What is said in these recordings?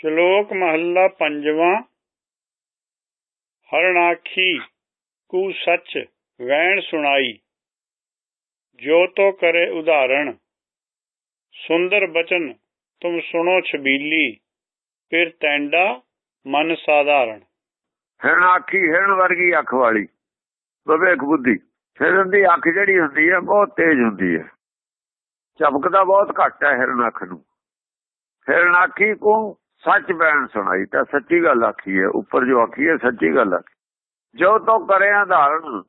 ਸ਼ਲੋਕ ਮਹੱਲਾ ਪੰਜਵਾਂ। ਹਰਣਾਖੀ ਕੂ ਸੱਚ ਵੈਣ ਸੁਣਾਈ। ਜੋ ਤੋ ਕਰੇ ਉਦਾਹਰਣ, ਸੁੰਦਰ ਬਚਨ ਤੁਮ ਸੁਣੋ ਛਬੀਲੀ, ਫਿਰ ਤੈਂਡਾ ਮਨ ਸਾਧਾਰਨ ਹਿਰਨ ਹਿਰਣ ਵਰਗੀ ਅੱਖ ਵਾਲੀ, ਵਿਵੇਕ ਬੁੱਧੀ। ਹਿਰਨ ਦੀ ਅੱਖ ਜਿਹੜੀ ਹੁੰਦੀ ਹੈ ਬਹੁਤ ਤੇਜ਼ ਹੁੰਦੀ ਹੈ ਝਪਕਦਾ ਬਹੁਤ ਘੱਟ ਹੈ ਹਿਰਨ ਅੱਖ ਨੂੰ। ਹਿਰਨ ਆਖੀ ਕੋ ਸੱਚ ਬੈਣ ਸੁਣਾਈ ਤਾਂ ਸੱਚੀ ਗੱਲ ਆਖੀ ਹੈ ਉੱਪਰ ਜੋ ਆਖੀ ਹੈ ਸੱਚੀ ਗੱਲ ਆਖੀ ਜੋ ਤੋ ਕਰੇ ਆਧਾਰਨ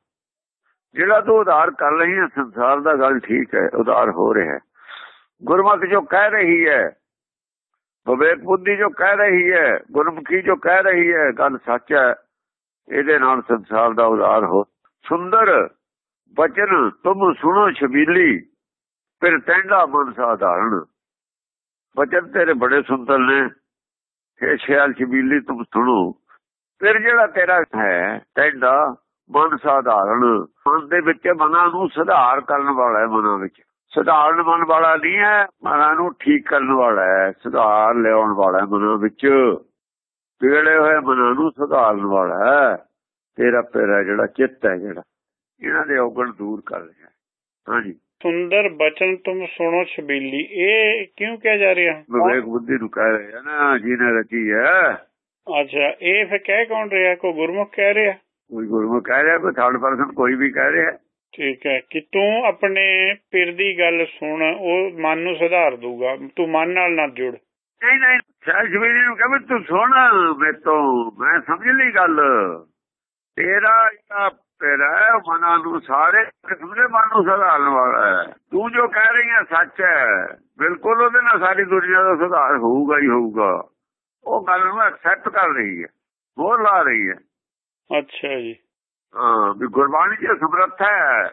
ਜਿਹੜਾ ਤੂੰ ਉਧਾਰ ਕਰ ਰਹੀ ਹੈ, ਸੰਸਾਰ ਦਾ ਗੱਲ ਠੀਕ ਹੈ ਉਧਾਰ ਹੋ ਰਿਹਾ ਹੈ। ਗੁਰਮਤਿ ਜੋ ਕਹਿ ਰਹੀ ਹੈ, ਵਿਵੇਕ ਬੁੱਧੀ ਜੋ ਕਹਿ ਰਹੀ ਹੈ, ਗੁਰਮੁਖੀ ਜੋ ਕਹਿ ਰਹੀ ਹੈ, ਗੱਲ ਸੱਚ ਹੈ, ਇਹਦੇ ਨਾਲ ਸੰਸਾਰ ਦਾ ਉਧਾਰ ਹੋ। ਸੁੰਦਰ ਬਚਨ, ਤੁਮ ਸੁਣੋ ਛਬੀਲੀ, ਫਿਰ ਟੈਂਡਾ ਮਨ ਸਾਧਾਰਨ ਬਚਨ ਤੇਰੇ ਬੜੇ ਸੁੰਦਰ ਨੇ। ਇਹ ਖਿਆਲ ਛਬੀਲੀ ਤੁਮ ਸੁਣੋ। ਫਿਰ ਜਿਹੜਾ ਤੇਰਾ ਹੈ ਟੈਂਡਾ ਮਨ ਸਾਧਾਰਨ ਮਨ ਦੇ ਵਿੱਚ ਮਨਾਂ ਨੂੰ ਸੁਧਾਰ ਕਰਨ ਵਾਲਾ ਹੈ ਮਨਾਂ ਵਿੱਚ। ਸੁਧਾਰਨ ਮਨ ਵਾਲਾ ਨਹੀਂ ਹੈ, ਮਨਾਂ ਨੂੰ ਠੀਕ ਕਰਨ ਵਾਲਾ ਹੈ। ਸੁਧਾਰ ਲਿਆਉਣ ਵਾਲਾ ਹੈ ਮਨਾਂ ਵਿੱਚ। ਵਿਗੜੇ ਹੋਏ ਮਨਾਂ ਨੂੰ ਸੁਧਾਰਨ ਵਾਲਾ ਹੈ। ਤੇਰਾ ਪੇਰਾ ਜਿਹੜਾ ਚਿੱਤ ਹੈ ਜਿਹੜਾ, ਇਹਨਾਂ ਦੇ ਔਗਣ ਦੂਰ ਕਰ ਰਿਹਾ ਹਾਂਜੀ। ਸੁੰਦਰ ਬਚਨ ਤੁਮ ਸੁਣੋ ਛਬੀਲੀ। ਇਹ ਕਿਉਂ ਕਿਹਾ ਜਾ ਰਿਹਾ? ਵਿਵੇਕ ਬੁੱਧੀ ਨੂੰ ਕਹਿ ਰਹੇ ਨਾ ਜਿਹਨੇ ਰਚੀ ਹੈ। ਅੱਛਾ ਇਹ ਫਿਰ ਕਹਿ ਕੌਣ ਰਿਹਾ? ਕੋ ਗੁਰਮੁਖ ਕਹਿ ਰਿਹਾ? ਕੋਈ ਗੁਰਮੁਖ ਕਹਿ ਰਿਹਾ ਕੋਈ ਥਰਡ ਪਰਸਨ ਕੋਈ ਵੀ ਕਹਿ ਰਿਹਾ। ਠੀਕ ਹੈ ਕਿ ਤੂੰ ਆਪਣੇ ਪਿਰ ਦੀ ਗੱਲ ਸੁਣ ਉਹ ਮਨ ਨੂੰ ਸੁਧਾਰ ਦੂਗਾ ਤੂੰ ਮਨ ਨਾਲ ਨਾ ਜੁੜ। ਨਹੀਂ ਨਹੀਂ ਸਹਿਜਵੀਰੀ ਨੂੰ ਕਹਿੰਦੇ ਤੂੰ ਸੁਣ ਮੈਂ ਤੋਂ। ਮੈਂ ਸਮਝ ਲਈ ਗੱਲ। ਤੇਰਾ ਤੇਰਾ ਮਨਾਂ ਨੂੰ ਸਾਰੇ ਕਿਸਮ ਦੇ ਮਨ ਨੂੰ ਸੁਧਾਰਨ ਵਾਲਾ ਹੈ। ਤੂੰ ਜੋ ਕਹਿ ਰਹੀ ਹੈ ਸੱਚ ਹੈ। ਬਿਲਕੁਲ ਉਹਦੇ ਨਾਲ ਸਾਰੀ ਦੁਨੀਆ ਦਾ ਸੁਧਾਰ ਹੋਊਗਾ ਹੀ ਹੋਊਗਾ। ਉਹ ਗੱਲ ਨੂੰ ਐਕਸੈਪਟ ਕਰ ਰਹੀ ਹੈ। ਬੋਲ ਲਾ ਰਹੀ ਹੈ। ਅੱਛਾ ਜੀ। ਹਾਂ ਵੀ ਗੁਰਬਾਣੀ ਦੀ ਸਮਰੱਥ ਹੈ।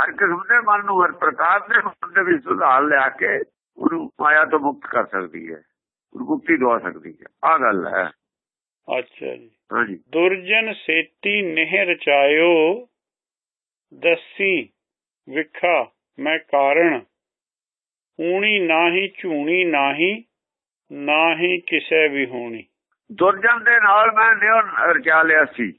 ਹਰ ਕਿਸਮ ਦੇ ਮਨ ਨੂੰ ਹਰ ਪ੍ਰਕਾਰ ਦੇ ਮਨ ਦੇ ਵਿੱਚ ਸੁਧਾਰ ਲਿਆ ਕੇ ਉਹਨੂੰ ਮਾਇਆ ਤੋਂ ਮੁਕਤ ਕਰ ਸਕਦੀ ਹੈ। ਮੁਕਤੀ ਦਵਾ ਸਕਦੀ ਹੈ। ਆ ਗੱਲ ਹੈ। ਅੱਛਾ ਜੀ। ਹਾਂਜੀ। ਦੁਰਜਨ ਸੇਤੀ ਨਹਿ ਰਚਾਇਓ ਦਸੀ ਵਿਖਾ ਮੈਂ ਕਾਰਣ। ਊਣੀ ਨਾਹੀ ਝੂਣੀ ਨਾਹੀ ਨਾਹੀ ਕਿਸੇ ਵੀ ਹੋਣੀ। ਦੁਰਜਨ ਦੇ ਨਾਲ ਮੈਂ ਨਿਉ ਰਚਾ ਲਿਆ ਸੀ।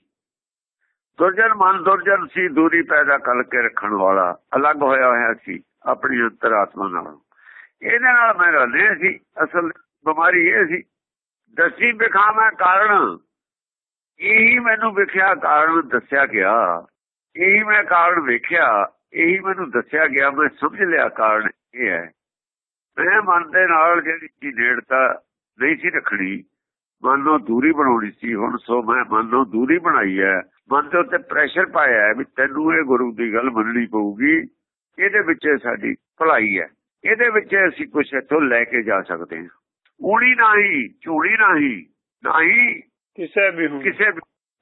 ਦੁਰਜਨ ਮਨ ਦੁਰਜਨ ਸੀ ਦੂਰੀ ਪੈਦਾ ਕਰਕੇ ਰੱਖਣ ਵਾਲਾ ਅਲੱਗ ਹੋਇਆ ਹੋਇਆ ਸੀ ਆਪਣੀ ਅੰਤਰਾਤਮਾ ਨਾਲ। ਇਹਦੇ ਨਾਲ ਮੈਂ ਰਹਿੰਦੇ ਸੀ ਅਸਲ ਬਿਮਾਰੀ ਇਹ ਸੀ ਦਸੀ ਵਿਖਾ ਮੈਂ ਕਾਰਨ। ਇਹੀ ਮੈਨੂੰ ਵਿਖਿਆ ਕਾਰਨ ਦੱਸਿਆ ਗਿਆ? ਇਹੀ ਮੈਂ ਕਾਰਨ ਵੇਖਿਆ? ਇਹੀ ਮੈਨੂੰ ਦੱਸਿਆ ਗਿਆ, ਮੈਂ ਸਮਝ ਲਿਆ ਕਾਰਨ ਇਹ ਹੈ। ਮੈਂ ਮਨ ਦੇ ਨਾਲ ਜਿਹੜੀ ਕੀ ਨੇੜਤਾ ਨਹੀਂ ਸੀ ਰੱਖਣੀ, ਮਨ ਨੂੰ ਦੂਰੀ ਬਣਾਉਣੀ ਸੀ, ਹੁਣ ਸੋ ਮੈਂ ਮਨ ਨੂੰ ਦੂਰੀ ਬਣਾਈ ਹੈ। ਮਨ ਦੇ ਉੱਤੇ ਪ੍ਰੈਸ਼ਰ ਪਾਇਆ ਹੈ ਵੀ ਤੈਨੂੰ ਇਹ ਗੁਰੂ ਦੀ ਗੱਲ ਮੰਨਣੀ ਪਊਗੀ। ਇਹਦੇ ਵਿੱਚ ਸਾਡੀ ਭਲਾਈ ਹੈ। ਇਹਦੇ ਵਿੱਚ ਅਸੀਂ ਕੁਝ ਇੱਥੋਂ ਲੈ ਕੇ ਜਾ ਸਕਦੇ ਹਾਂ। ਊਣੀ ਨਹੀਂ ਝੂੜੀ ਨਹੀਂ ਨਹੀਂ ਕਿਸੇ ਵੀ ਹੋਣੀ ਕਿਸੇ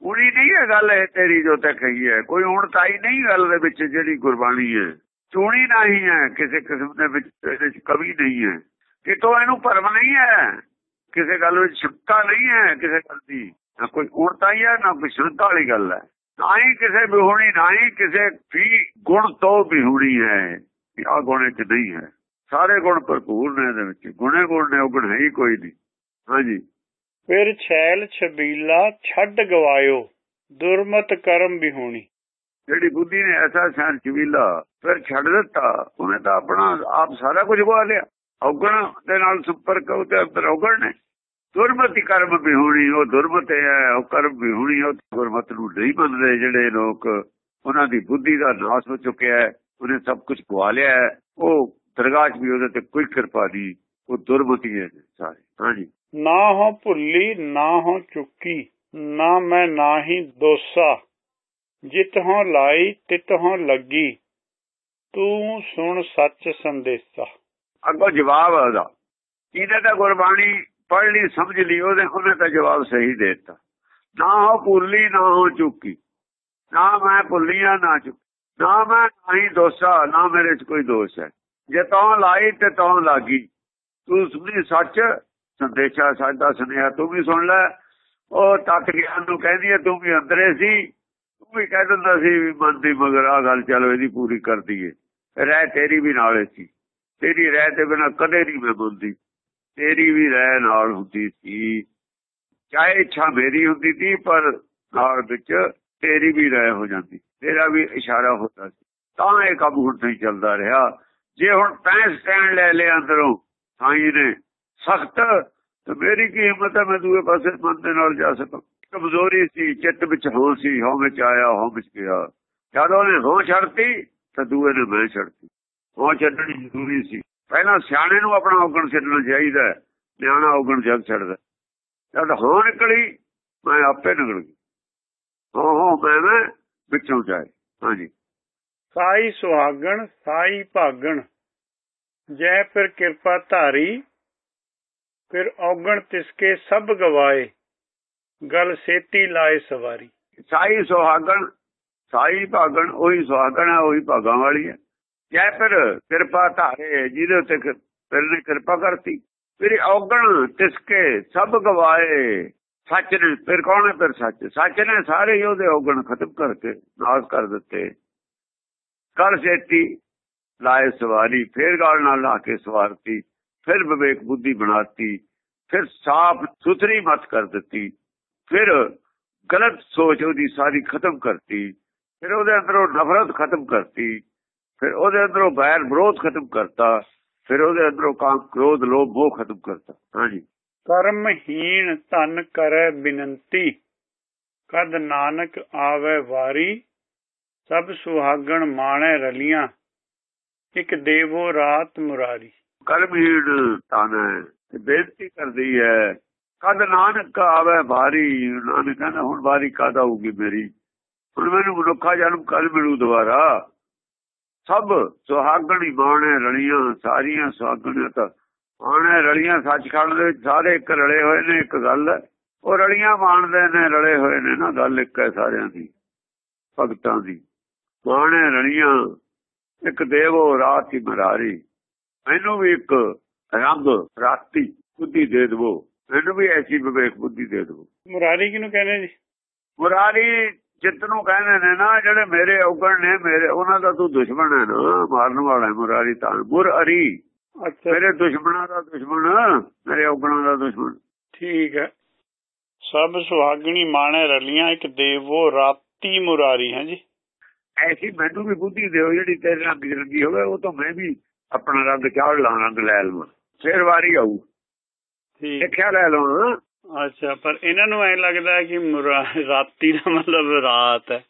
ਊਣੀ ਨਹੀਂ ਹੈ ਗੱਲ ਇਹ ਤੇਰੀ ਜੋ ਤੇ ਕਹੀ ਹੈ। ਕੋਈ ਊਣਤਾਈ ਨਹੀਂ ਗੱਲ ਦੇ ਵਿੱਚ ਜਿਹੜੀ ਗੁਰਬਾਣੀ ਹੈ। ਚੂਣੀ ਨਹੀਂ ਹੈ ਕਿਸੇ ਕਿਸਮ ਦੇ ਵਿੱਚ ਇਹਦੇ ਵਿੱਚ ਕਵੀ ਨਹੀਂ ਹੈ। ਕਿਤੋਂ ਇਹਨੂੰ ਭਰਮ ਨਹੀਂ ਹੈ? ਕਿਸੇ ਗੱਲ ਵਿੱਚ ਸ਼ੰਕਾ ਨਹੀਂ ਹੈ ਕਿਸੇ ਗੱਲ ਦੀ। ਨਾ ਕੋਈ ਊਣਤਾਈ ਹੈ ਨਾ ਕੋਈ ਸ਼ੰਕਾ ਵਾਲੀ ਗੱਲ ਹੈ। ਨਾ ਹੀ ਕਿਸੇ ਬਿਹੂਣੀ ਨਾ ਹੀ ਕਿਸੇ ਵੀ ਗੁਣ ਤੋਂ ਬਿਹੂਣੀ ਹੈ। ਆ ਗੁਣ ਚ ਨਹੀਂ ਹੈ। ਸਾਰੇ ਗੁਣ ਭਰਪੂਰ ਨੇ ਇਹਦੇ ਵਿੱਚ। ਗੁਣੇ ਗੁਣ ਨੇ ਉਹ ਗੁਣ ਹੈ ਹੀ ਕੋਈ ਨਹੀਂ। ਹਾਂਜੀ। ਫਿਰ ਛੈਲ ਛਬੀਲਾ ਛੱਡ ਗਵਾਇਓ ਦੁਰਮਤ ਕਰਮ ਵੀ ਹੋਣੀ। ਜਿਹੜੀ ਬੁੱਧੀ ਨੇ ਐਸਾ ਸ਼ਾਨ ਚਵੀਲਾ ਫਿਰ ਛੱਡ ਦਿੱਤਾ ਉਹਨੇ ਤਾਂ ਆਪਣਾ ਆਪ ਸਾਰਾ ਕੁਝ ਗਵਾ ਲਿਆ। ਔਗਣ ਦੇ ਨਾਲ ਸੰਪਰਕ ਉਹਦੇ ਅੰਦਰ ਔਗਣ ਨੇ। ਦੁਰਮਤੀ ਕਰਮ ਵੀ ਹੋਣੀ ਉਹ ਦੁਰਮਤ ਹੈ ਉਹ ਕਰਮ ਵੀ ਹੋਣੀ ਉਹ ਗੁਰਮਤ ਨੂੰ ਨਹੀਂ ਮੰਨਦੇ ਜਿਹੜੇ ਲੋਕ। ਉਹਨਾਂ ਦੀ ਬੁੱਧੀ ਦਾ ਨਾਸ ਹੋ ਚੁੱਕਿਆ ਹੈ ਉਹਨੇ ਸਭ ਕੁਝ ਗਵਾ ਲਿਆ ਉਹ ਦਰਗਾਹ 'ਚ ਵੀ ਉਹਦੇ ਤੇ ਕੋਈ ਕਿਰਪਾ ਨਹੀਂ ਉਹ ਦੁਰਮਤੀ ਹੈ ਸਾਰੇ। ਹਾਂਜੀ। ਨਾ ਹੋ ਭੁੱਲੀ ਨਾ ਹੋ ਚੁੱਕੀ ਨਾ ਮੈਂ ਨਾ ਹੀ ਦੋਸਾ। ਜਿਤ ਹੋ ਲਾਈ ਤਿਤ ਹੋ ਲੱਗੀ ਤੂੰ ਸੁਣ ਸੱਚ ਸੰਦੇਸਾ। ਅੱਗੋਂ ਜਵਾਬ ਉਹਦਾ। ਇਹਨੇ ਤਾਂ ਗੁਰਬਾਣੀ ਪੜ੍ਹ ਲਈ ਸਮਝ ਲਈ ਉਹਦੇ ਉਹਨੇ ਤਾਂ ਜਵਾਬ ਸਹੀ ਦੇ ਦਿੱਤਾ। ਨਾ ਹੋ ਭੁੱਲੀ ਨਾ ਹੋ ਚੁੱਕੀ। ਨਾ ਮੈਂ ਭੁੱਲੀਆਂ ਨਾ ਚੁੱਕੀ। ਨਾ ਮੈਂ ਨਹੀਂ ਦੋਸਾ ਨਾ ਮੇਰੇ 'ਚ ਕੋਈ ਦੋਸ਼ ਹੈ। ਜੇ ਤੂੰ ਲਾਈ ਤੇ ਤੂੰ ਲਾਗੀ। ਤੂੰ ਸੁਣੀ ਸੱਚ ਸੰਦੇਸ਼ਾ ਸਾਡਾ ਸੁਨੇਹਾ ਤੂੰ ਵੀ ਸੁਣ ਲੈ। ਉਹ ਤਤ ਗਿਆਨ ਨੂੰ ਕਹਿੰਦੀ ਹੈ, ਤੂੰ ਵੀ ਅੰਦਰੇ ਸੀ। ਤੂੰ ਵੀ ਕਹਿ ਦਿੰਦਾ ਸੀ ਵੀ ਮਨ ਦੀ ਮਗਰ ਆ ਗੱਲ ਚਲੋ, ਇਹਦੀ ਪੂਰੀ ਕਰ ਦਈਏ। ਰਹਿ ਤੇਰੀ ਵੀ ਨਾਲੇ ਸੀ। ਤੇਰੀ ਰਹਿ ਤੇ ਬਿਨਾ ਕਦੇ ਨਹੀਂ ਮੈਂ ਬੋਲਦੀ। ਤੇਰੀ ਵੀ ਰਹਿ ਨਾਲ ਹੁੰਦੀ ਸੀ। ਚਾਹੇ ਇੱਛਾ ਮੇਰੀ ਹੁੰਦੀ ਸੀ, ਪਰ ਨਾਲ ਵਿੱਚ ਤੇਰੀ ਵੀ ਰਹਿ ਹੋ ਜਾਂਦੀ। ਤੇਰਾ ਵੀ ਇਸ਼ਾਰਾ ਹੁੰਦਾ ਸੀ। ਤਾਂ ਇਹ ਕੰਮ ਹੁਣ ਨਹੀਂ ਚੱਲਦਾ ਰਿਹਾ। ਜੇ ਹੁਣ ਤੈਂ ਸਟੈਂਡ ਲੈ ਲਿਆ ਅੰਦਰੋਂ ਸਾਈਂ ਨੇ, ਸਖਤ, ਤੇ ਮੇਰੀ ਕੀ ਹਿੰਮਤ ਹੈ ਮੈਂ ਦੂਏ ਪਾਸੇ ਮਨ ਦੇ ਨਾਲ ਜਾ ਸਕਾਂ। ਕਮਜ਼ੋਰੀ ਸੀ, ਚਿੱਤ ਵਿੱਚ ਹੋ ਸੀ ਹੋ ਵਿੱਚ ਆਇਆ ਹੋ ਵਿੱਚ ਗਿਆ। ਜਦ ਉਹਨੇ ਹੋ ਛੱਡਤੀ, ਤਾਂ ਦੂਏ ਨੇ ਮੈਂ ਛੱਡਤੀ। ਹੋ ਛੱਡਣੀ ਜ਼ਰੂਰੀ ਸੀ। ਪਹਿਲਾਂ ਸਿਆਣੇ ਨੂੰ ਆਪਣਾ ਔਗਣ ਛੱਡਣਾ ਚਾਹੀਦਾ ਨਿਆਣਾ ਔਗਣ ਜਦ ਛੱਡਦਾ ਜਦ ਹੋ ਨਿਕਲੀ, ਮੈਂ ਆਪੇ ਨਿਕਲ ਗਈ। ਹੋ ਹੋ ਮੈਂ ਮੈਂ ਵਿੱਚੋਂ ਜਾਏ। ਹਾਂਜੀ। ਸਾਈ ਸੁਹਾਗਣ, ਸਾਈ ਭਾਗਣ। ਜੈ ਫਿਰ ਕਿਰਪਾ ਧਾਰੀ, ਫਿਰ ਔਗਣ ਤਿਸਕੇ ਸਭ ਗਵਾਏ। ਗਲ ਸੇਤੀ ਲਾਏ ਸਵਾਰੀ। ਸਾਈ ਸੁਹਾਗਣ, ਸਾਈ ਭਾਗਣ, ਉਹੀ ਸੁਹਾਗਣ ਹੈ, ਉਹੀ ਭਾਗਾਂ ਵਾਲੀ ਹੈ। ਜੈ ਫਿਰ ਕਿਰਪਾ ਧਾਰੇ, ਜਿਹਦੇ ਉੱਤੇ ਫਿਰ ਨੇ ਕਿਰਪਾ ਕਰਤੀ। ਫਿਰ ਔਗਣ ਤਿਸਕੇ ਸਭ ਗਵਾਏ। ਸੱਚ ਨੇ, ਫਿਰ ਕੌਣ ਹੈ ਫਿਰ ਸੱਚ? ਸੱਚ ਨੇ ਸਾਰੇ ਹੀ ਉਹਦੇ ਔਗਣ ਖਤਮ ਕਰਕੇ ਨਾਸ ਕਰ ਦਿੱਤੇ। ਕਰ ਸੇਤੀ, ਲਾਏ ਸਵਾਰੀ, ਫਿਰ ਗਾਲ ਨਾਲ ਲਾ ਕੇ ਸਵਾਰਤੀ, ਫਿਰ ਵਿਵੇਕ ਬੁੱਧੀ ਬਣਾਤੀ, ਫਿਰ ਸਾਫ਼ ਸੁਥਰੀ ਮਤ ਕਰ ਦਿੱਤੀ, ਫਿਰ ਗਲਤ ਸੋਚ ਉਹਦੀ ਸਾਰੀ ਖਤਮ ਕਰਤੀ, ਫਿਰ ਉਹਦੇ ਅੰਦਰੋਂ ਨਫ਼ਰਤ ਖਤਮ ਕਰਤੀ, ਫਿਰ ਉਹਦੇ ਅੰਦਰੋਂ ਬੈਰ ਵਿਰੋਧ ਖਤਮ ਕਰਤਾ, ਫਿਰ ਉਹਦੇ ਅੰਦਰੋਂ ਕਾਮ ਕ੍ਰੋਧ ਲੋਭ ਮੋਹ ਖਤਮ ਕਰਤਾ। ਹਾਂਜੀ। ਕਰਮਹੀਣ ਧਨ ਕਰੈ ਬਿਨੰਤੀ, ਕਦ ਨਾਨਕ ਆਵੇ ਵਾਰੀ ਸਭ ਸੁਹਾਗਣ ਮਾਣੈ ਰਲੀਆਂ, ਇੱਕ ਦੇਵੋ ਰਾਤ ਮੁਰਾਰੀ। ਕਲਮੀੜ ਤਨ ਬੇਨਤੀ ਕਰਦੀ ਹੈ ਕਦ ਨਾਨਕ ਆਵੇ ਭਾਰੀ ਨਾਨਕ ਕਹਿੰਦਾ, ਹੁਣ ਵਾਰੀ ਕਦ ਆਊਗੀ ਮੇਰੀ? ਹੁਣ ਮੈਨੂੰ ਮਨੁੱਖਾ ਜਨਮ ਕਦ ਮਿਲੂ ਦੁਬਾਰਾ? ਸਭ ਸੁਹਾਗਣ ਹੀ ਬਾਣੇ ਰਲੀਆਂ, ਸਾਰੀਆਂ ਸੁਹਾਗਣਾਂ ਤਾਂ ਬਾਣੇ ਰਲੀਆਂ ਸੱਚਖੰਡ ਦੇ ਸਾਰੇ ਇੱਕ ਰਲੇ ਹੋਏ ਨੇ, ਇੱਕ ਗੱਲ ਹੈ ਉਹ ਰਲੀਆਂ ਬਾਣਦੇ ਨੇ, ਰਲੇ ਹੋਏ ਨੇ ਨਾ, ਗੱਲ ਇੱਕ ਹੈ ਸਾਰਿਆਂ ਦੀ, ਭਗਤਾਂ ਦੀ। ਬਾਣੇ ਰਲੀਆਂ ਇੱਕ ਦੇਵੋ ਰਾਤ ਮਰਾਰੀ। ਮੈਨੂੰ ਵੀ ਇੱਕ ਰੰਗ ਰਾਤੀ ਬੁੱਧੀ ਦੇ ਦੇਵੋ। ਮੈਨੂੰ ਵੀ ਐਸੀ ਵਿਵੇਕ ਬੁੱਧੀ ਦੇ ਦੇਵੋ। ਮੁਰਾਰੀ ਕਿਹਨੂੰ ਕਹਿੰਦੇ ਜੀ? ਮੁਰਾਰੀ ਜਿੱਤ ਨੂੰ ਕਹਿੰਦੇ ਨੇ ਨਾ ਜਿਹੜੇ ਮੇਰੇ ਔਗਣ ਨੇ ਮੇਰੇ ਉਹਨਾਂ ਦਾ ਤੂੰ ਦੁਸ਼ਮਣ ਹੈ ਨਾ ਮਾਰਨ ਵਾਲਾ ਮੁਰਾਰੀ ਤਾਂ। ਮੁਰਅਰੀ ਅੱਛਾ। ਮੇਰੇ ਦੁਸ਼ਮਣਾਂ ਦਾ ਦੁਸ਼ਮਣ ਮੇਰੇ ਔਗਣਾਂ ਦਾ ਦੁਸ਼ਮਣ। ਠੀਕ ਹੈ। ਸਭ ਸੁਹਾਗਣੀ ਮਾਣੈ ਰਲੀਆਂ ਇੱਕ ਦੇਵੋ ਰਾਤੀ ਮੁਰਾਰੀ ਹੈ ਜੀ। ਐਸੀ ਮੈਨੂੰ ਵੀ ਬੁੱਧੀ ਦਿਓ ਜਿਹੜੀ ਤੇਰੇ ਚ ਰੰਗੀ ਹੋਵੇ ਉਹ ਤਾਂ ਮੈਂ ਵੀ ਆਪਣਾ ਰੰਗ ਚਾੜ ਲਾਂ ਰੰਗ ਲੈ ਲਵਾਂ। ਫੇਰ ਵਾਰੀ ਆਊ। ਠੀਕ। ਸਿੱਖਿਆ ਲੈ ਲਵਾਂ ਅੱਛਾ ਪਰ ਇਹਨਾਂ ਨੂੰ ਐ ਲੱਗਦਾ ਹੈ ਕਿ ਰਾਤੀ ਦਾ ਮਤਲਬ ਰਾਤ ਹੈ।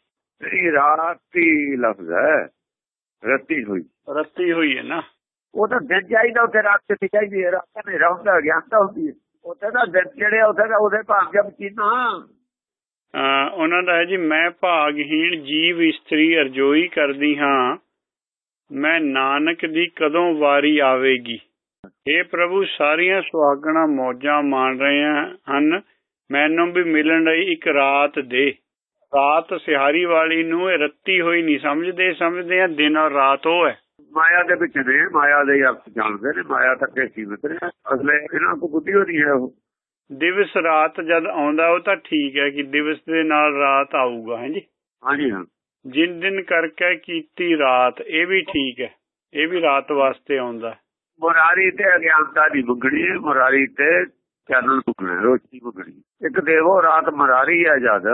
ਇਹ ਰਾਤੀ ਲਫ਼ਜ਼ ਹੈ। ਰੱਤੀ ਹੋਈ। ਰੱਤੀ ਹੋਈ ਹੈ ਨਾ। ਉਹ ਤਾਂ ਦਿਨ ਚਾਹੀਦਾ ਉੱਥੇ ਰਾਤ ਤੇ ਚਾਹੀਦੀ ਹੈ? ਰਾਤ ਨੇ ਰਹਿੰਦਾ ਗਿਆਨਤਾ ਹੁੰਦੀ ਹੈ। ਉੱਥੇ ਤਾਂ ਦਿਨ ਜਿਹੜੇ ਉੱਥੇ ਤਾਂ ਉਹਦੇ ਭਾਗ ਜਬ ਚੀਨਾ ਉਹਨਾਂ ਦਾ ਹੈ ਜੀ, ਮੈਂ ਭਾਗਹੀਣ ਜੀਵ ਇਸਤਰੀ ਅਰਜੋਈ ਕਰਦੀ ਹਾਂ। ਮੈਂ ਨਾਨਕ ਦੀ ਕਦੋਂ ਵਾਰੀ ਆਵੇਗੀ? ਇਹ ਪ੍ਰਭੂ, ਸਾਰੀਆਂ ਸੁਹਾਗਣਾ ਮੌਜਾਂ ਮਾਣ ਰਹੇ ਹਨ। ਮੈਨੂੰ ਵੀ ਮਿਲਣ ਲਈ ਇੱਕ ਰਾਤ ਦੇ। ਰਾਤ ਸਿਹਾਰੀ ਵਾਲੀ ਨੂੰ ਇਹ ਰੱਤੀ ਹੋਈ ਨਹੀਂ ਸਮਝਦੇ ਸਮਝਦੇ ਆ, ਦਿਨ ਔਰ ਰਾਤ ਉਹ ਹੈ। ਮਾਇਆ ਦੇ ਵਿੱਚ ਨੇ, ਮਾਇਆ ਦੇ ਅਰਥ ਜਾਣਦੇ ਨੇ, ਮਾਇਆ ਤੱਕ ਇਹ ਸੀਮਤ ਨੇ। ਅਸਲੇ ਇਹਨਾਂ ਕੋ ਬੁੱਧੀ ਹੋਣੀ ਹੈ ਉਹ। ਦਿਵਸ ਰਾਤ ਜਦ ਆਉਂਦਾ ਉਹ ਤਾਂ ਠੀਕ ਹੈ ਕਿ ਦਿਵਸ ਦੇ ਨਾਲ ਰਾਤ ਆਊਗਾ ਹਾਂਜੀ ਹਾਂਜੀ ਹਾਂ। ਜਿਨ ਦਿਨ ਕਰਕੇ ਕੀਤੀ ਰਾਤ ਇਹ ਵੀ ਠੀਕ ਹੈ। ਇਹ ਵੀ ਰਾਤ ਵਾਸਤੇ ਆਉਂਦਾ ਮੁਰਾਰੀ ਤੇ ਅਗਿਆਨਤਾ ਦੀ ਬੁਗੜੀ ਮੁਰਾਰੀ ਤੇ ਚਾਨਣ ਬੁਗੜੀ ਰੋਸ਼ਨੀ ਬੁਗੜੀ ਇੱਕ ਦੇਵੋ ਰਾਤ ਮੁਰਾਰੀ ਹੈ ਜਦ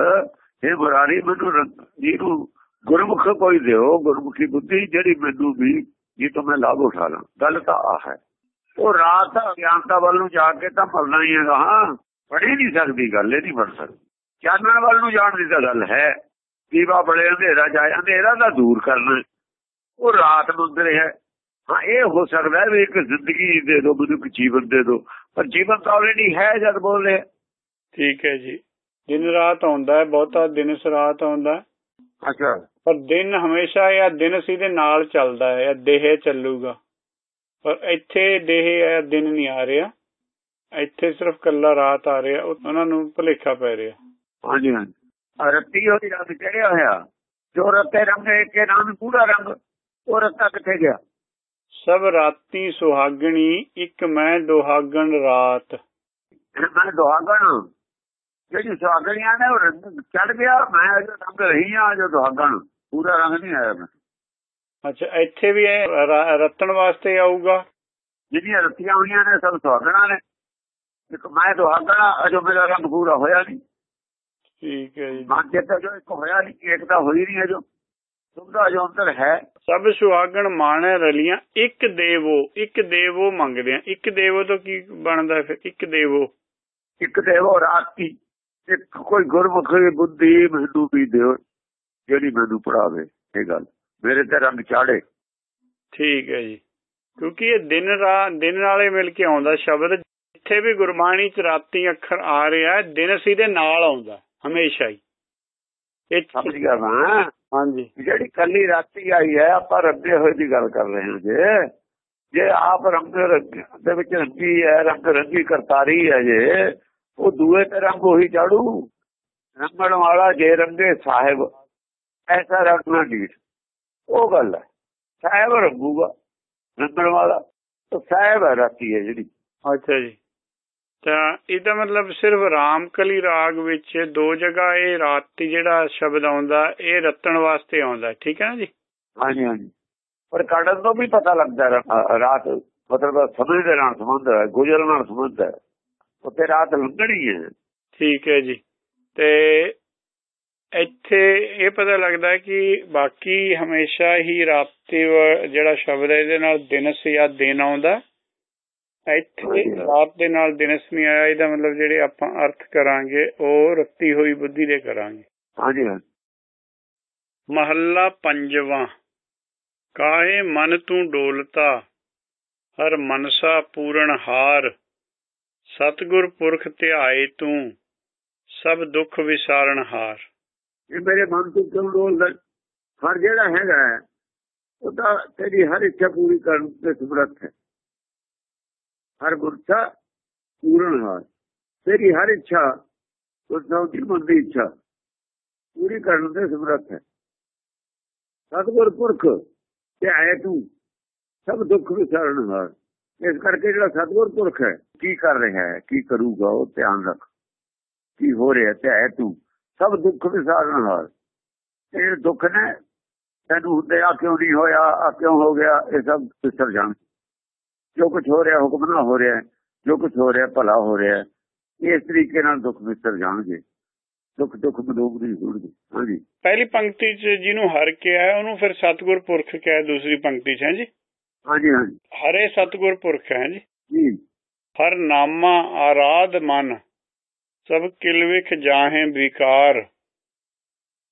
ਇਹ ਮੁਰਾਰੀ ਮੈਨੂੰ ਜਿਹਨੂੰ ਗੁਰਮੁਖ ਕੋਈ ਦਿਓ ਗੁਰਮੁਖੀ ਬੁੱਧੀ ਜਿਹੜੀ ਮੈਨੂੰ ਵੀ ਜੀ ਤੋਂ ਮੈਂ ਲਾਭ ਉਠਾ ਲਾਂ। ਗੱਲ ਤਾਂ ਆ ਹੈ। ਉਹ ਰਾਤ ਅਗਿਆਨਤਾ ਵੱਲ ਨੂੰ ਜਾ ਕੇ ਤਾਂ ਮਰਨਾ ਹੀ ਹੈਗਾ ਹਾਂ ਪੜੀ ਨਹੀਂ ਸਕਦੀ ਗੱਲ ਇਹ ਨਹੀਂ ਬਣ ਸਕਦੀ। ਚਾਨਣ ਵੱਲ ਨੂੰ ਜਾਣ ਦੀ ਤਾਂ ਗੱਲ ਹੈ। ਦੀਵਾ ਬੜੇ ਅੰਧੇਰਾ ਜਾਏ ਅੰਧੇਰਾ ਦਾ ਦੂਰ ਕਰਨਾ ਉਹ ਰਾਤ ਨੂੰ ਅੰਦਰ ਹੈ। ਹਾਂ ਇਹ ਹੋ ਸਕਦਾ ਵੀ ਇੱਕ ਜ਼ਿੰਦਗੀ ਦੇ ਦੋ ਇੱਕ ਜੀਵਨ ਦੇ ਦੋ। ਪਰ ਜੀਵਨ ਤਾਂ ਆਲਰੇਡੀ ਹੈ ਜਦ ਬੋਲ ਰਿਹਾ। ਠੀਕ ਹੈ ਜੀ। ਦਿਨ ਰਾਤ ਆਉਂਦਾ ਹੈ ਬਹੁਤਾ ਦਿਨ ਰਾਤ ਆਉਂਦਾ। ਅੱਛਾ। ਪਰ ਦਿਨ ਹਮੇਸ਼ਾ ਜਾਂ ਦਿਨ ਸੀ ਦੇ ਨਾਲ ਚੱਲਦਾ ਹੈ ਜਾਂ ਦੇਹ ਚੱਲੂਗਾ। ਪਰ ਇੱਥੇ ਦੇਹ ਹੈ ਦਿਨ ਨਹੀਂ ਆ ਰਿਹਾ। ਇੱਥੇ ਸਿਰਫ ਕੱਲਾ ਰਾਤ ਆ ਰਿਹਾ ਉਹ- ਉਹਨਾਂ ਨੂੰ ਭੁਲੇਖਾ ਪੈ ਰਿਹਾ। ਹਾਂਜੀ ਹਾਂਜੀ। ਰੱਤੀ ਹੋਈ ਰੰਗ ਚੜਿਆ ਹੋਇਆ। ਜੋ ਰੱਤੇ ਰੰਗ ਕੇ ਨਾਮ ਪੂਰਾ ਰੰਗ। ਉਹ ਰੱਤਾ ਕਿੱਥੇ ਗਿਆ? ਸਭ ਰਾਤੀ ਸੁਹਾਗਣੀ ਇੱਕ ਮੈਂ ਦੁਹਾਗਣ ਰਾਤ। ਮੈਂ ਦੁਹਾਗਣ। ਜਿਹੜੀ ਸੁਹਾਗਣੀਆਂ ਨੇ ਉਹ ਚੜ ਗਿਆ ਮੈਂ ਅਜੇ ਰੰਗ ਰਹੀ ਆ ਜੋ ਦੁਹਾਗਣ। ਪੂਰਾ ਰੰਗ ਨਹੀਂ ਆਇਆ ਮੈਂ। ਅੱਛਾ ਇੱਥੇ ਵੀ ਇਹ ਰ- ਰਤਨ ਵਾਸਤੇ ਆਊਗਾ? ਜਿਹੜੀਆਂ ਰੱਤੀਆਂ ਹੋਈਆਂ ਨੇ ਸਭ ਸੁਹਾਗਣਾ ਨੇ। ਇੱਕ ਮੈਂ ਸੁਹਾਗਣਾ ਅਜੋ ਮੇਰਾ ਰੰਗ ਪੂਰਾ ਹੋਇਆ ਨਹੀਂ। ਠੀਕ ਹੈ ਜੀ। ਮਨ ਚੇਤਾ ਜੋ ਇੱਕ ਹੋਇਆ ਨਹੀਂ ਇੱਕ ਤਾਂ ਹੋਈ ਨਹੀਂ ਅਜੋ। ਸੁਭਦਾ ਜੋ ਅੰਦਰ ਹੈ। ਸਭ ਸੁਹਾਗਣ ਮਾਣੈ ਰਲੀਆਂ ਇੱਕ ਦੇਵੋ ਇੱਕ ਦੇਵੋ ਮੰਗਦੇ ਆ। ਇੱਕ ਦੇਵੋ ਤੋਂ ਕੀ ਬਣਦਾ ਫਿਰ? ਇੱਕ ਦੇਵੋ। ਇੱਕ ਉਹ ਰਾਤੀ ਇੱਕ ਕੋਈ ਗੁਰਮੁਖੀ ਬੁੱਧੀ ਮੈਨੂੰ ਵੀ ਦਿਓ ਜਿਹੜੀ ਮੈਨੂੰ ਪੜਾਵੇ ਇਹ ਗੱਲ। ਮੇਰੇ ਤੇ ਰੰਗ ਚਾੜੇ। ਠੀਕ ਹੈ ਜੀ। ਕਿਉਂਕਿ ਇਹ ਦਿਨ ਰਾਤ ਦਿਨ ਨਾਲੇ ਮਿਲ ਕੇ ਆਉਂਦਾ ਸ਼ਬਦ। ਜਿੱਥੇ ਵੀ ਗੁਰਬਾਣੀ ਚ ਰਾਤੀ ਅੱਖਰ ਆ ਰਿਹਾ ਦਿਨ ਸੀ ਦੇ ਨਾਲ ਆਉਂਦਾ ਹਮੇਸ਼ਾ ਹੀ। ਇਹ ਸਮਝ ਗਿਆ ਮੈਂ? ਹਾਂਜੀ। ਜਿਹੜੀ ਕੱਲੀ ਰਾਤੀ ਆਈ ਹੈ ਆਪਾਂ ਰੱਬੇ ਹੋਏ ਦੀ ਗੱਲ ਕਰ ਰਹੇ ਹਾਂ ਜੇ। ਜੇ ਆਪ ਰੰਗ ਦੇ ਵਿੱਚ ਰੰਗੀ ਹੈ ਰੰਗ ਰੰਗੀ ਕਰਤਾਰੀ ਹੈ ਜੇ ਉਹ ਦੂਏ ਤੇ ਰੰਗ ਉਹੀ ਚਾੜੂ। ਰੰਗਣ ਵਾਲਾ ਜੇ ਰੰਗੇ ਸਾਹਿਬ ਐਸਾ ਰੰਗ ਨਾ ਢੀਠ ਉਹ ਗੱਲ ਹੈ। ਸਾਹਿਬ ਰੰਗੂਗਾ ਰੰਗਣ ਵਾਲਾ। ਤਾਂ ਸਾਹਿਬ ਹੈ ਰਾਤੀ ਹੈ ਜਿਹੜੀ। ਅੱਛਾ ਜੀ। ਤਾਂ ਇਹਦਾ ਮਤਲਬ ਸਿਰਫ ਰਾਮਕਲੀ ਰਾਗ ਵਿੱਚ ਦੋ ਜਗ੍ਹਾ ਇਹ ਰਾਤੀ ਜਿਹੜਾ ਸ਼ਬਦ ਆਉਂਦਾ ਇਹ ਰਤਨ ਵਾਸਤੇ ਆਉਂਦਾ ਠੀਕ ਹੈ ਜੀ? ਹਾਂਜੀ ਹਾਂਜੀ। ਪਰ ਕਾੜਨ ਤੋਂ ਵੀ ਪਤਾ ਲੱਗਦਾ ਰਾਤ ਮਤਲਬ ਸਮੇਂ ਦੇ ਨਾਲ ਸੰਬੰਧ ਹੈ ਗੁਜ਼ਰਨ ਨਾਲ ਸੰਬੰਧ ਹੈ। ਉੱਥੇ ਰਾਤ ਲੰਘਣੀ ਹੈ। ਠੀਕ ਹੈ ਜੀ। ਤੇ ਇੱਥੇ ਇਹ ਪਤਾ ਲੱਗਦਾ ਕਿ ਬਾਕੀ ਹਮੇਸ਼ਾ ਹੀ ਰਾਤੀ ਵ- ਜਿਹੜਾ ਸ਼ਬਦ ਹੈ ਇਹਦੇ ਨਾਲ ਦਿਨਸ ਜਾਂ ਦਿਨ ਆਉਂਦਾ ਇੱਥੇ ਰਾਤ ਦੇ ਨਾਲ ਦਿਨਸ ਨਹੀਂ ਆਇਆ ਇਹਦਾ ਮਤਲਬ ਜਿਹੜੇ ਆਪਾਂ ਅਰਥ ਕਰਾਂਗੇ ਉਹ ਰੱਤੀ ਹੋਈ ਬੁੱਧੀ ਦੇ ਕਰਾਂਗੇ। ਹਾਂਜੀ ਹਾਂਜੀ ਮਹੱਲਾ ਪੰਜਵਾਂ। ਕਾਹੇ ਮਨ ਤੂੰ ਡੋਲਤਾ ਹਰ ਮਨਸਾ ਪੂਰਨ ਹਾਰ। ਸਤਗੁਰ ਪੁਰਖ ਧਿਆਏ ਤੂੰ ਸਭ ਦੁੱਖ ਵਿਸਾਰਨ ਹਾਰ। ਇਹ ਮੇਰੇ ਮਨ ਤੋਂ ਕਿਉਂ ਡੋਲਦਾ? ਹਰ ਜਿਹੜਾ ਹੈਗਾ ਹੈ, ਉਹ ਤਾਂ ਤੇਰੀ ਹਰ ਇੱਛਾ ਪੂਰੀ ਕਰਨ ਤੇ ਸਮਰੱਥ ਹੈ। ਹਰ ਗੁਰਤਾ ਪੂਰਨ ਹਾਰ। ਤੇਰੀ ਹਰ ਇੱਛਾ ਉਸ ਦੀ ਮਨ ਦੀ ਇੱਛਾ ਪੂਰੀ ਕਰਨ ਤੇ ਸਮਰੱਥ ਹੈ। ਸਤਿਗੁਰ ਪੁਰਖ ਤੇ ਆਏ ਤੂੰ ਸਭ ਦੁੱਖ ਵਿਸਾਰਨ ਹਾਰ। ਇਸ ਕਰਕੇ ਜਿਹੜਾ ਸਤਿਗੁਰ ਪੁਰਖ ਹੈ ਕੀ ਕਰ ਰਿਹਾ ਹੈ ਕੀ ਕਰੂਗਾ ਉਹ ਧਿਆਨ ਰੱਖ। ਕੀ ਹੋ ਰਿਹਾ ਤੇ ਹੈ ਤੂੰ। ਸਭ ਦੁੱਖ ਵਿਸਾਰਨ ਹਾਰ ਇਹ ਦੁੱਖ ਨੇ ਤੈਨੂੰ ਹੁੰਦੇ ਆ ਕਿਉਂ ਨਹੀਂ ਹੋਇਆ ਆ ਕਿਉਂ ਹੋ ਗਿਆ ਇਹ ਸਭ ਵਿਸਰ ਜਾਣ। ਜੋ ਕੁਝ ਹੋ ਰਿਹਾ ਹੁਕਮ ਨਾਲ ਹੋ ਰਿਹਾ ਜੋ ਕੁਝ ਹੋ ਰਿਹਾ ਭਲਾ ਹੋ ਰਿਹਾ ਇਸ ਤਰੀਕੇ ਨਾਲ ਦੁੱਖ ਵਿਸਰ ਜਾਣਗੇ। ਦੁੱਖ ਦੁੱਖ ਮਦੋਗ ਨਹੀਂ ਹੋਣਗੇ ਹਾਂਜੀ। ਪਹਿਲੀ ਪੰਕਤੀ 'ਚ ਜਿਹਨੂੰ ਹਰ ਕਿਹਾ ਹੈ ਉਹਨੂੰ ਫਿਰ ਸਤਗੁਰ ਪੁਰਖ ਕਿਹਾ ਦੂਸਰੀ ਪੰਕਤੀ 'ਚ ਹੈ ਜੀ? ਹਾਂਜੀ ਹਾਂਜੀ। ਹਰੇ ਸਤਗੁਰ ਪੁਰਖ ਹੈ ਜੀ। ਜੀ। ਹਰ ਨਾਮਾ ਆਰਾਧ ਮਨ। ਸਭ ਕਿਲਵਿਖ ਜਾਹੇ ਵਿਕਾਰ।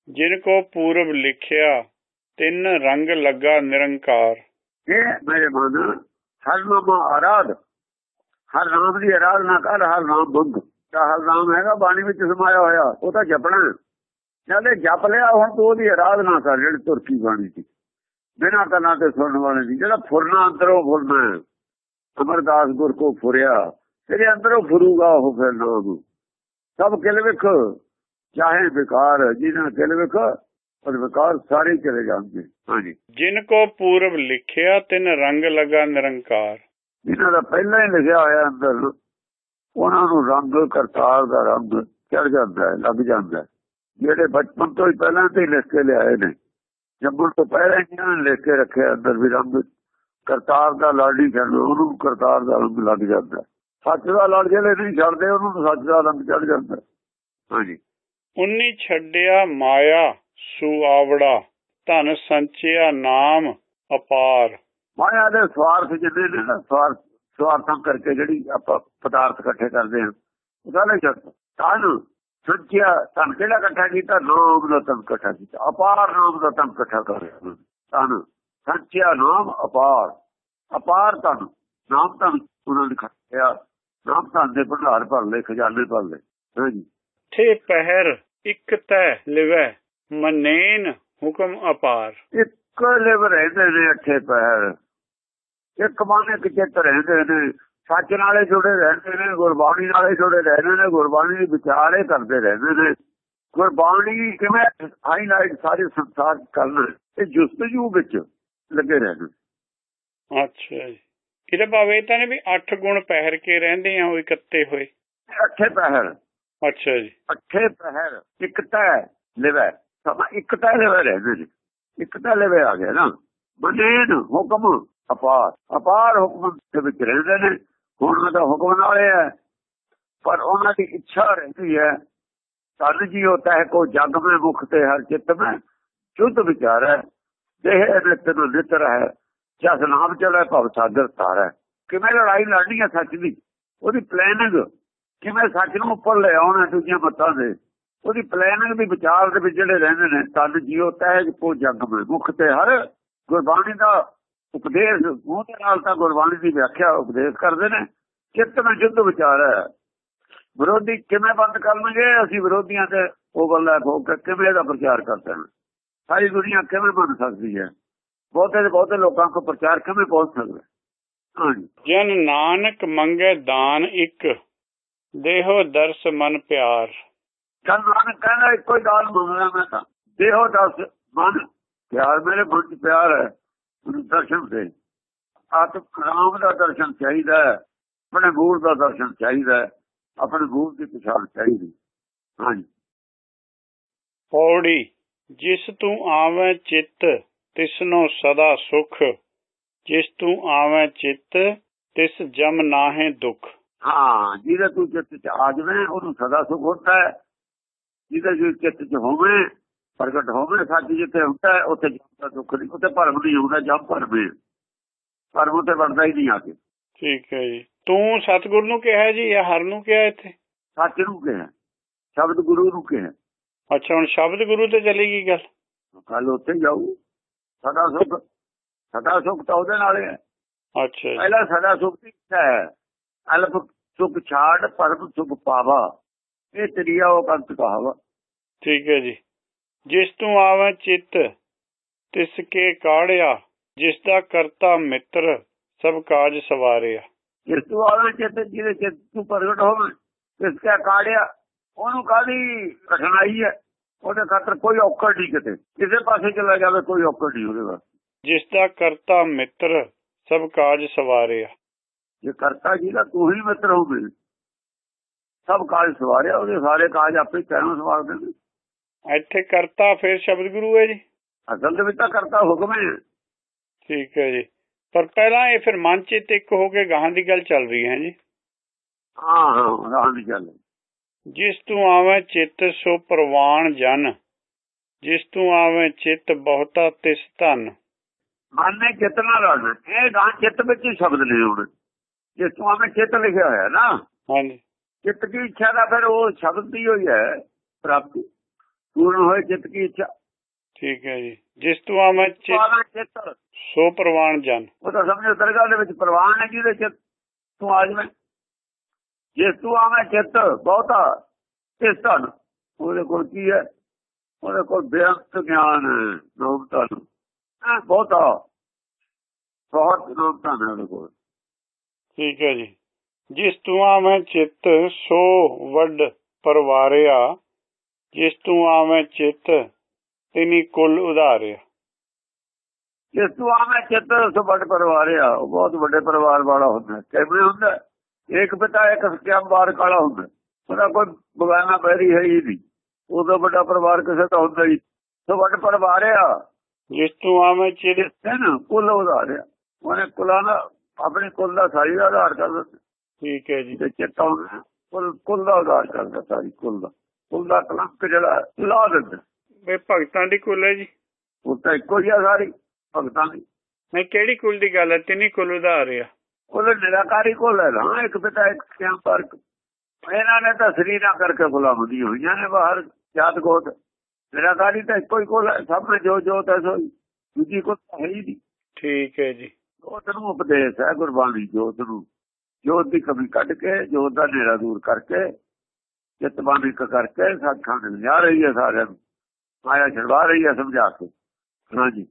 ਜਿਨ ਕੋ ਪੂਰਬ ਲਿਖਿਆ, ਤਿੰਨ ਰੰਗ ਲੱਗਾ ਨਿਰੰਕਾਰ। ਇਹ ਮੇਰੇ ਮਨ ਹਰ ਆਰਾਧ। ਹਰ ਨਾਮ ਦੀ ਆਰਾਧਨਾ ਕਰ, ਹਰ ਨਾਮ ਬੁੱਧ। ਤਾਂ ਹਰ ਨਾਮ ਹੈਗਾ, ਬਾਣੀ ਵਿੱਚ ਸਮਾਇਆ ਹੋਇਆ, ਉਹ ਤਾਂ ਜਪਣਾ ਜਦ ਜਪ ਲਿਆ, ਹੁਣ ਤੂੰ ਉਹਦੀ ਆਰਾਧਨਾ ਕਰ, ਜਿਹੜੀ ਤੁਰਕੀ ਬਾਣੀ ਸੀ। ਬਿਨਾਂ ਕੰਨਾਂ ਤੇ ਸੁਣਨ ਵਾਲੇ ਦੀ। ਜਿਹੜਾ ਫੁਰਨਾ, ਅੰਦਰੋਂ ਫੁਰਨਾ ਅਮਰਦਾਸ ਗੁਰ ਕੋ ਫੁਰਿਆ, ਤੇਰੇ ਅੰਦਰੋਂ ਫੁਰੂਗਾ ਉਹ ਫਿਰ ਨਾਮ। ਸਭ ਕਿਲ ਵਿਖ ਚਾਹੇ ਵਿਕਾਰ ਜਿਹਨਾਂ ਕਿਲ ਵਿਖ ਪਰ ਵਿਕਾਰ ਸਾਰੇ ਹੀ ਚਲੇ ਜਾਂਦੇ ਹਾਂਜੀ ਜਿਨ ਕੋ ਪੂਰਬ ਲਿਖਿਆ ਤਿੰਨ ਰੰਗ ਲੱਗਾ ਨਿਰੰਕਾਰ ਇਹਨਾਂ ਦਾ ਪਹਿਲਾਂ ਹੀ ਲਿਖਿਆ ਹੋਇਆ ਅੰਦਰ ਉਹਨਾਂ ਨੂੰ ਰੰਗ ਕਰਤਾਰ ਦਾ ਰੰਗ ਚੜ ਜਾਂਦਾ ਹੈ ਲੱਗ ਜਾਂਦਾ ਹੈ ਜਿਹੜੇ ਬਚਪਨ ਤੋਂ ਹੀ ਪਹਿਲਾਂ ਤੇ ਹੀ ਲਿਖ ਕੇ ਲਿਆਏ ਨੇ ਜੰਮਣ ਤੋਂ ਪਹਿਲਾਂ ਹੀ ਇਹਨਾਂ ਨੇ ਲਿਖ ਕੇ ਰੱਖਿਆ ਅੰਦਰ ਵੀ ਰੰਗ ਕਰਤਾਰ ਦਾ ਲਾਡੀ ਕਹਿੰਦੇ ਉਹਨੂੰ ਕਰਤਾਰ ਦਾ ਰੰਗ ਲੱਗ ਜਾਂਦਾ ਹੈ। ਸੱਚ ਦਾ ਲੜ ਜਿਹੜੇ ਨਹੀਂ ਛੱਡਦੇ ਉਹਨੂੰ ਸੱਚ ਦਾ ਰੰਗ ਚੜ ਜਾਂਦਾ। ਹਾਂਜੀ। ਉਨੀ ਛੱਡਿਆ ਮਾਇਆ ਸੁਆਵੜਾ ਧਨ ਸੰਚਿਆ ਨਾਮ ਅਪਾਰ। ਮਾਇਆ ਦੇ ਸਵਾਰਥ ਜਿੰਨੇ ਨੇ ਨਾ ਸਵਾਰਥ ਸਵਾਰਥਾਂ ਕਰਕੇ ਜਿਹੜੀ ਆਪਾਂ ਪਦਾਰਥ ਇਕੱਠੇ ਕਰਦੇ ਹਾਂ ਉਹਦਾ ਨਹੀਂ ਛੱਡ ਤਨ ਸੱਚਿਆ ਤਨ ਕਿਹੜਾ ਇਕੱਠਾ ਕੀਤਾ? ਨਾਮ ਦਾ ਤਨ ਇਕੱਠਾ ਕੀਤਾ। ਅਪਾਰ ਨਾਮ ਦਾ ਤਨ ਇਕੱਠਾ ਕਰ ਰਿਹਾ। ਤਨ ਸੱਚਿਆ ਨਾਮ ਅਪਾਰ। ਅਪਾਰ ਤਨ ਨਾਮ ਤਨ ਉਹਨਾਂ ਨੇ ਖੱਟਿਆ। ਨਾਮ ਦੇ ਭੰਡਾਰ ਭਰ ਲੈ ਖਜ਼ਾਨੇ ਭਰ ਲੈ ਹਾਂਜੀ। ਠੇ ਪਹਿਰ ਇਕ ਤੈ ਲਿਵੈ ਮਨੇਨ ਹੁਕਮ ਅਪਾਰ। ਇੱਕ ਲਿਵ ਰਹਿੰਦੇ ਨੇ ਅੱਠੇ ਪੈਰ ਇੱਕ ਬਾਣੇ ਕਿਚਿਤ ਰਹਿੰਦੇ ਨੇ? ਸੱਚ ਨਾਲੇ ਜੁੜੇ ਰਹਿੰਦੇ ਨੇ ਗੁਰਬਾਣੀ ਨਾਲੇ ਜੁੜੇ ਰਹਿੰਦੇ ਨੇ ਗੁਰਬਾਣੀ ਦੇ ਵਿਚਾਰੇ ਕਰਦੇ ਰਹਿੰਦੇ ਨੇ। ਗੁਰਬਾਣੀ ਕਿਵੇਂ ਹਾਈਲਾਈਟ ਸਾਰੇ ਸੰਸਾਰ ਕਰਨਾ? ਇਹ ਜੁਸਤਜੂ ਵਿੱਚ ਲੱਗੇ ਰਹਿੰਦੇ ਅੱਛਾ ਜੀ। ਇਹਦੇ ਭਾਵੇਂ ਤਾਂ ਨੇ ਵੀ 8 ਗੁਣ ਪਹਿਰ ਕੇ ਰਹਿੰਦੇ ਆ ਉਹ ਇਕੱਤੇ ਹੋਏ। ਅੱਠੇ ਪਹਿਰ। ਅੱਛਾ ਜੀ। ਅੱਠੇ ਪਹਿਰ ਇੱਕ ਤੈ ਲਿਵੈ। ਸਮਾਂ ਇੱਕ ਤੈ ਲਿਵੈ ਰਹਿੰਦੇ ਨੇ ਇੱਕ ਤੈ ਲਿਵੈ ਆ ਗਿਆ ਨਾ। ਬਨੇਨ ਹੁਕਮ ਅਪਾਰ। ਅਪਾਰ ਹੁਕਮ ਦੇ ਵਿੱਚ ਰਹਿੰਦੇ ਨੇ। ਹੁਣ ਉਹਦਾ ਹੁਕਮ ਨਾਲੇ ਹੈ। ਪਰ ਉਹਨਾਂ ਦੀ ਇੱਛਾ ਰਹਿੰਦੀ ਹੈ ਤਨ ਜੀ ਹੋਤਾ ਹੈ ਕੋ ਜਗ ਮੇ ਮੁਖ ਤੇ ਹਰ ਚਿੱਤ ਮੇ। ਸ਼ੁੱਧ ਵਿਚਾਰ ਹੈ ਦੇਹ ਨਿਤ ਨੂੰ ਨਿਤ ਹੈ ਜਸ ਨਾਮ ਚਲੇ ਭਵ ਸਾਗਰ ਤਾਰੈ ਕਿਵੇਂ ਲੜਾਈ ਲੜਨੀ ਹੈ ਸੱਚ ਦੀ? ਉਹਦੀ ਪਲੈਨਿੰਗ ਕਿਵੇਂ ਸੱਚ ਨੂੰ ਉੱਪਰ ਲੈ ਆਉਣਾ ਦੂਜੀਆਂ ਮੱਤਾਂ ਦੇ? ਉਹਦੀ ਪਲੈਨਿੰਗ ਦੀ ਵਿਚਾਰ ਦੇ ਵਿੱਚ ਜਿਹੜੇ ਰਹਿੰਦੇ ਨੇ ਤਨ ਜੀਓ ਤਹਿ ਕੋ ਜਗ ਮੇ ਮੁਖ ਤੇ ਹਰ ਗੁਰਬਾਣੀ ਦਾ ਉਪਦੇਸ਼, ਮੂੰਹ ਦੇ ਨਾਲ ਤਾਂ ਗੁਰਬਾਣੀ ਦੀ ਵਿਆਖਿਆ ਉਪਦੇਸ਼ ਕਰਦੇ ਨੇ। ਚਿੱਤ ਵਿੱਚ ਜੁੱਧ ਵਿਚਾਰ ਹੈ। ਵਿਰੋਧੀ ਕਿਵੇਂ ਬੰਦ ਕਰਨਗੇ? ਅਸੀਂ ਵਿਰੋਧੀਆਂ ਤੇ ਉਹ ਗੱਲਾਂ ਹੋ ਕੇ ਕਿਵੇਂ ਦਾ ਪ੍ਰਚਾਰ ਕਰਦੇ ਹਾਂ ਸਾਰੀ ਦੁਨੀਆ ਕਿਵੇਂ ਬਣ ਸਕਦੀ ਹੈ? ਬਹੁਤੇ ਦੇ ਬਹੁਤੇ ਲੋਕਾਂ ਕੋ ਪ੍ਰਚਾਰ ਕਿਵੇਂ ਪਹੁੰਚ ਸਕਦਾ? ਹਾਂਜੀ। ਜਨ ਨਾਨਕ ਮੰਗੇ ਦਾਨ ਇੱਕ ਦੇਹੋ ਦਰਸ ਮਨ ਪਿਆਰ। ਜਨ ਨਾਨਕ ਕਹਿੰਦਾ ਇੱਕੋ ਹੀ ਦਾਲ ਮੰਗਦਾ ਮੈਂ ਤਾਂ। ਦੇਹੋ ਦਰਸ ਮਨ ਪਿਆਰ ਮੇਰੇ ਮਨ ਚ ਪਿਆਰ ਹੈ ਦਰਸ਼ਨ ਦੇ। ਆਤਮ ਰਾਮ ਦਾ ਦਰਸ਼ਨ ਚਾਹੀਦਾ ਹੈ ਆਪਣੇ ਮੂਲ ਦਾ ਦਰਸ਼ਨ ਚਾਹੀਦਾ ਹੈ ਆਪਣੇ ਮੂਲ ਦੀ ਪਛਾਣ ਚਾਹੀਦੀ। ਹਾਂਜੀ। ਪੌੜੀ ਜਿਸ ਤੂੰ ਆਵੇਂ ਚਿੱਤ ਤਿਸਨੋ ਸਦਾ ਸੁਖ ਜਿਸ ਤੂੰ ਆਵੇਂ ਚਿੱਤ ਤਿਸ ਜਮ ਨਾਹੇ ਦੁਖ। ਹਾਂ ਜਿਹਦੇ ਤੂੰ ਚਿੱਤ ਚ ਆ ਜਾਵੇਂ ਉਹਨੂੰ ਸਦਾ ਸੁਖ ਹੁੰਦਾ ਹੈ। ਜਿਹਦੇ ਜੋ ਚਿੱਤ ਚ ਹੋਵੇ ਪ੍ਰਗਟ ਹੋਵੇ ਸੱਚ ਜਿੱਥੇ ਹੁੰਦਾ ਹੈ ਉੱਥੇ ਜਮ ਦਾ ਦੁੱਖ ਨਹੀਂ ਉੱਥੇ ਭਰਮ ਨਹੀਂ ਹੁੰਦਾ ਜਮ ਭਰਮ ਭਰਮ ਤੇ ਬਣਦਾ ਹੀ ਨਹੀਂ ਆ ਕੇ। ਠੀਕ ਹੈ ਜੀ। ਤੂੰ ਸਤਿਗੁਰ ਨੂੰ ਕਿਹਾ ਜੀ ਜਾਂ ਹਰ ਨੂੰ ਕਿਹਾ ਇੱਥੇ? ਸੱਚ ਨੂੰ ਕਿਹਾ। ਸ਼ਬਦ ਗੁਰੂ ਨੂੰ ਕਿਹਾ। ਅੱਛਾ ਹੁਣ ਸ਼ਬਦ ਗੁਰੂ ਤੇ ਚਲੀ ਗਈ ਗੱਲ? ਕੱਲ ਉੱਥੇ ਜਾਊ। ਸਦਾ ਸੁਖ ਸਦਾ ਸੁਖ ਤਾਂ ਉਹਦੇ ਨਾਲ ਹੈ ਅੱਛਾ ਪਹਿਲਾ ਸਦਾ ਸੁਖ ਦੀ ਇੱਛਾ ਹੈ। ਅਲਪ ਸੁਖ ਛਾੜ ਪਰਮ ਸੁਖ ਪਾਵਾ। ਇਹ ਤਰੀਆ ਉਹ ਕੰਤ ਕਹਾਵਾ। ਠੀਕ ਹੈ ਜੀ। ਜਿਸ ਤੂੰ ਆਵੇਂ ਚਿੱਤ ਤਿਸ ਕੇ ਕਾੜਿਆ। ਜਿਸ ਦਾ ਕਰਤਾ ਮਿੱਤਰ ਸਭ ਕਾਜ ਸਵਾਰਿਆ। ਜਿਸ ਤੋਂ ਆਵੇ ਚਿੱਤ ਜਿਹਦੇ ਚਿੱਤ ਤੂੰ ਪ੍ਰਗਟ ਹੋਵੇ ਇਸ ਕਾ ਕਾੜਿਆ ਉਹਨੂੰ ਕਾਦੀ ਕਠਿਨਾਈ ਹੈ? ਉਹਦੇ ਖਾਤਰ ਕੋਈ ਔਕੜ ਨਹੀਂ ਕਿਤੇ। ਕਿਸੇ ਪਾਸੇ ਚਲਾ ਜਾਵੇ ਕੋਈ ਔਕੜ ਨਹੀਂ ਉਹਦੇ ਵਾਸਤੇ। ਜਿਸ ਦਾ ਕਰਤਾ ਮਿੱਤਰ ਸਭ ਕਾਜ ਸਵਾਰਿਆ ਜੇ ਕਰਤਾ ਜੀ ਦਾ ਤੂੰ ਹੀ ਮਿੱਤਰ ਹੋਵੇ ਸਭ ਕਾਜ ਸਵਾਰਿਆ ਉਹਦੇ ਸਾਰੇ ਕਾਜ ਆਪੇ ਕਹਿਣੋਂ ਸਵਾਰ ਦਿੰਦੇ ਇੱਥੇ ਕਰਤਾ ਫਿਰ ਸ਼ਬਦ ਗੁਰੂ ਹੈ ਜੀ। ਅਸਲ ਦੇ ਵਿੱਚ ਤਾਂ ਕਰਤਾ ਹੁਕਮ ਹੈ ਠੀਕ ਹੈ ਜੀ। ਪਰ ਪਹਿਲਾਂ ਇਹ ਫਿਰ ਮਨ ਚਿੱਤ ਇੱਕ ਹੋ ਕੇ ਗਾਹਾਂ ਦੀ ਗੱਲ ਚੱਲ ਰਹੀ ਹੈ ਜੀ। ਹਾਂ ਹਾਂ ਰਾਹ ਦੀ ਗੱਲ ਜਿਸ ਤੂੰ ਆਵੇਂ ਚਿੱਤ ਸੋ ਪ੍ਰਵਾਨ ਜਨ ਜਿਸ ਤੂੰ ਆਵੇਂ ਚਿੱਤ ਬਹੁਤਾ ਤਿਸ ਧਨ। ਮਨ ਨੇ ਲੜਨਾ ਇਹ ਗਾਂ ਚਿੱਤ ਵਿੱਚ ਹੀ ਸ਼ਬਦ ਨੇ ਹੁਣ। ਜੇ ਤੂੰ ਆਵੇਂ ਚਿੱਤ ਲਿਖਿਆ ਹੋਇਆ ਨਾ ਹਾਂਜੀ। ਚਿੱਤ ਦੀ ਇੱਛਾ ਦਾ ਫਿਰ ਉਹ ਸ਼ਬਦ ਦੀ ਹੋਈ ਹੈ ਪ੍ਰਾਪਤੀ ਪੂਰਨ ਹੋਏ ਚਿੱਤ ਦੀ ਇੱਛਾ। ਠੀਕ ਹੈ ਜੀ। ਜਿਸ ਤੂੰ ਆਵੇਂ ਚਿੱਤ ਚਿੱਤ ਸੋ ਪ੍ਰਵਾਨ ਜਨ। ਉਹ ਤਾਂ ਸਮਝੋ ਦਰਗਾਹ ਦੇ ਵਿੱਚ ਪ੍ਰਵਾਨ ਹੈ ਜਿਹਦੇ ਚਿੱਤ। ਤੂੰ ਆ ਜਾਵੇਂ। ਜੇ ਤੂੰ ਆਵੇਂ ਚਿੱਤ ਬਹੁਤਾ ਇਸ ਧਨ ਉਹਦੇ ਕੋਲ ਕੀ ਹੈ? ਉਹਦੇ ਕੋਲ ਬੇਅੰਤ ਗਿਆਨ ਹੈ ਨਾਮ ਧਨ। ਬਹੁਤਾ। ਬਹੁਤ ਨਾਮ ਧਨ ਹੈ ਉਹਦੇ ਕੋਲ। ਠੀਕ ਹੈ ਜੀ। ਜਿਸ ਤੂੰ ਆਵੇਂ ਚਿੱਤ ਸੋ ਵੱਡ ਪਰਵਾਰਿਆ। ਜਿਸ ਤੂੰ ਆਵੇਂ ਚਿੱਤ ਤਿਨੀ ਕੁਲ ਉਧਾਰਿਆ। ਜੇ ਤੂੰ ਆਵੇਂ ਚਿੱਤ ਸੋ ਵੱਡ ਪਰਿਵਾਰ ਆ ਉਹ ਬਹੁਤ ਵੱਡੇ ਪਰਿਵਾਰ ਵਾਲਾ ਹੁੰਦਾ ਕਿਵੇਂ ਹੁੰਦਾ ਇੱਕ ਪਿਤਾ ਇੱਕ ਸਕਿਆਮ ਬਾਰ ਕਾਲਾ ਹੁੰਦਾ। ਉਹਦਾ ਕੋਈ ਬਗਾਨਾ ਪੈਰੀ ਹੈ ਹੀ ਨਹੀਂ। ਉਹਦਾ ਵੱਡਾ ਪਰਿਵਾਰ ਕਿਸੇ ਦਾ ਹੁੰਦਾ ਹੀ ਸੋ ਵੱਡ ਪਰਿਵਾਰ ਆ। ਜਿਸ ਤੂੰ ਆਵੇਂ ਚਿੱਤ ਹੈ ਨਾ ਕੁੱਲ ਉਧਾਰਿਆ ਉਹਨੇ ਕੁਲਾਂ ਦਾ ਆਪਣੇ ਕੁੱਲ ਦਾ ਸਾਰੀ ਦਾ ਆਧਾਰ ਕਰ ਦਿੱਤਾ। ਠੀਕ ਹੈ ਜੀ। ਤੇ ਹੁੰਦਾ ਕੁੱਲ ਕੁੱਲ ਦਾ ਆਧਾਰ ਕਰਦਾ ਸਾਰੀ ਕੁੱਲ ਦਾ। ਕੁੱਲ ਦਾ ਕਲੰਕ ਜਿਹੜਾ ਲਾ ਦਿੰਦਾ ਇਹ ਭਗਤਾਂ ਦੀ ਕੁਲ ਹੈ ਜੀ। ਉਹ ਤਾਂ ਇੱਕੋ ਹੀ ਆ ਸਾਰੀ ਭਗਤਾਂ ਦੀ। ਨਹੀਂ ਕਿਹੜੀ ਕੁਲ ਦੀ ਗੱਲ ਹੈ? ਤਿਨੀ ਕੁਲ ਉਧਾਰਿਆ ਉਹਦੇ ਨਿਰਾਕਾਰੀ ਕੋਲ ਹੈ ਨਾ ਇੱਕ ਪਿਤਾ ਇੱਕ ਸਿਆਮ ਫ਼ਰਕ ਇਹਨਾਂ ਨੇ ਤਾਂ ਸਰੀਰਾਂ ਕਰਕੇ ਗੁਲਾਮੀ ਹੋਈਆਂ ਨੇ ਬਾਹਰ ਜਾਤ ਗੋਤ ਨਿਰਾਕਾਰੀ ਤਾਂ ਹੀ ਕੋਲ ਸਭ ਨੇ ਜੋ ਜੋਤ ਹੈ ਸੋਈ। ਦੂਜੀ ਕੋਲ ਤਾਂ ਹੈ ਹੀ ਨਹੀਂ। ਠੀਕ ਹੈ ਜੀ। ਜੋਤ ਨੂੰ ਉਪਦੇਸ਼ ਹੈ ਗੁਰਬਾਣੀ ਜੋਤ ਨੂੰ। ਜੋਤ ਦੀ ਕਮੀ ਕੱਢ ਕੇ ਜੋਤ ਦਾ ਨੇਰਾ ਦੂਰ ਕਰਕੇ ਚਿਤਬਾਨੀ ਕਰਕੇ ਸੱਚਖੰਡ ਲਿਆ ਰਹੀ ਹੈ ਸਾਰਿਆਂ ਨੂੰ। ਮਾਇਆ ਛਡਵਾ ਰਹੀ ਹੈ ਸਮਝਾ ਕੇ। ਹਾਂਜੀ।